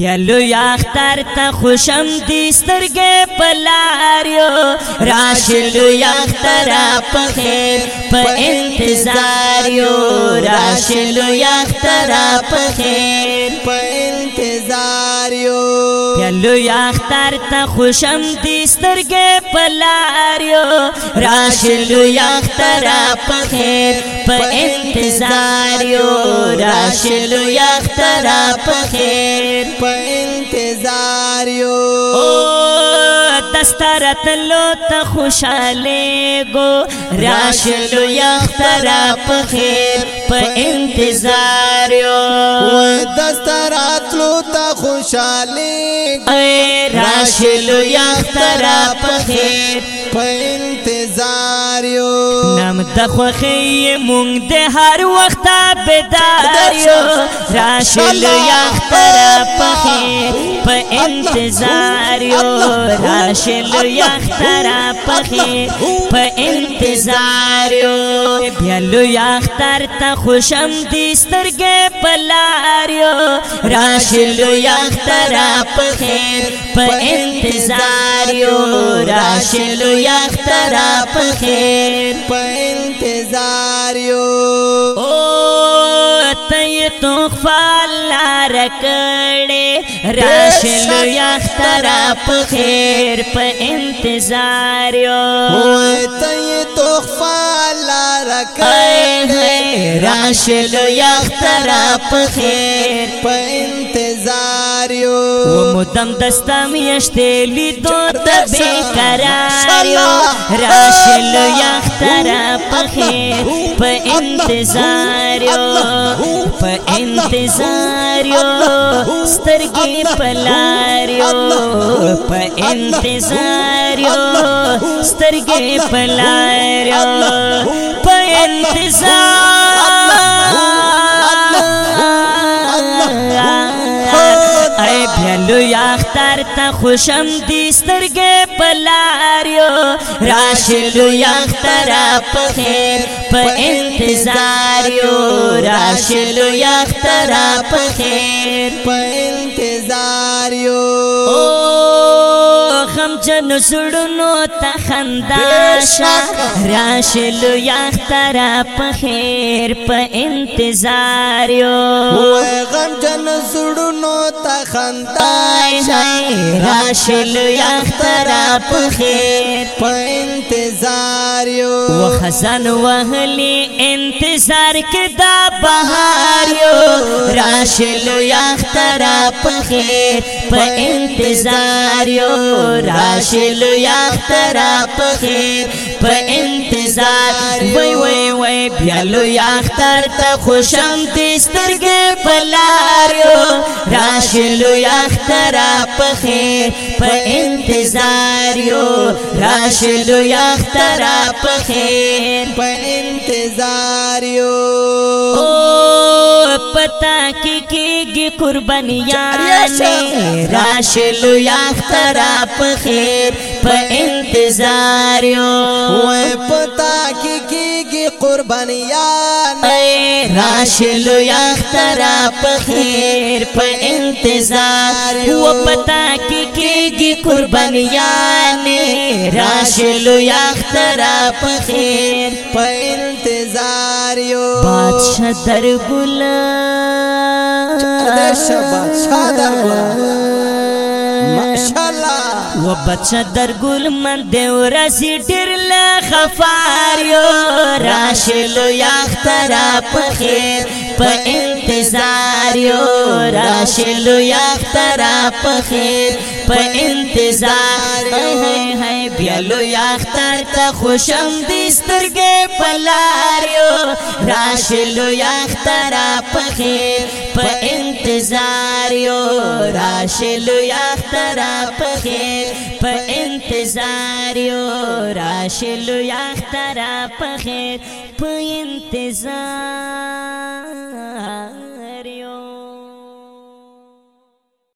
بیا لوی اختر ته خوشم دي سترګې پلاریو راش لوی اختر په خیر په انتظار یو راش لوی اختر په خیر په لوی اختر ته خوشم دي سترګې پلاریو راش لوی اختر په خیر په انتظار یو راش لوی اختر په خیر په انتظار یو دسترت لو ته خوشاله گو راش لو یختر په خیر په انتظار یو و دسترت لو ته شال راشلو یختر پخیر په انتظار یو نام د خوخی مونږ د هر وخت بدار یو راشلو یختر پخیر په انتظار یو راشلو یختر پخیر په انتظار یو بیا لو یختر ته خوشم دي سترګې بلار یو راشلو یختر پخیر په انتظار یو ہو رسلو یافترا پیر پاروئیں تو پالا رکڑے راش لو یا تارا پخیر او تی تو پالا رکڑے یخترا پخیر پا انتظار ومدام دستام دستا میشته لیدو د بیقراریو راشل یخترا پخی په انتظاریو په انتظاریو سترګې پلاریو په انتظاریو سترګې پلاریو په انتظار لوی اختر ته خوشم دي سترګې پلاریو راشي لوی اختر په خیر په انتظار یو راشي لوی اختر په خیر په انتظار یو جن زړونو ته خندا شه راشل یختر په خیر په انتظار یو غم جن زړونو ته خندا شه راشل یختر په خیر په انتظار و خزان وهلی انتظار کدا بهار یو راشل یختر په خیر په انتظار یو راشل یختر په خیر په انتظار وای وای وای بیا لو یختر ته خوشم تسترګې بلار یو راشل یختر په خیر په انتظار یو راشلو یختر پخیر په انتظار یو پتا کی کیږي قربانیاں راشلو یختر پخیر په انتظار یو پتا کی کیږي قربانیاں راشل یختر پخیر په انتظار و پتا کی کیږي قربانیانه راشل یختر پخیر په انتظار یو بادشاہ در ګل بادشاہ در ګل ماشاءالله و بادشاہ در ګل من دی ورسټی دل خفاریو راشلو یخترا پخیر په انتظاریو راشلو یخترا پخیر په انتظار هي هي بیالو یختر ته خوشم دي سترګې پلاریو راشلو یخترا پخیر په انتظاریو راشلو یخترا پخیر په انتظار یو راشل یختر په خیر په انتظار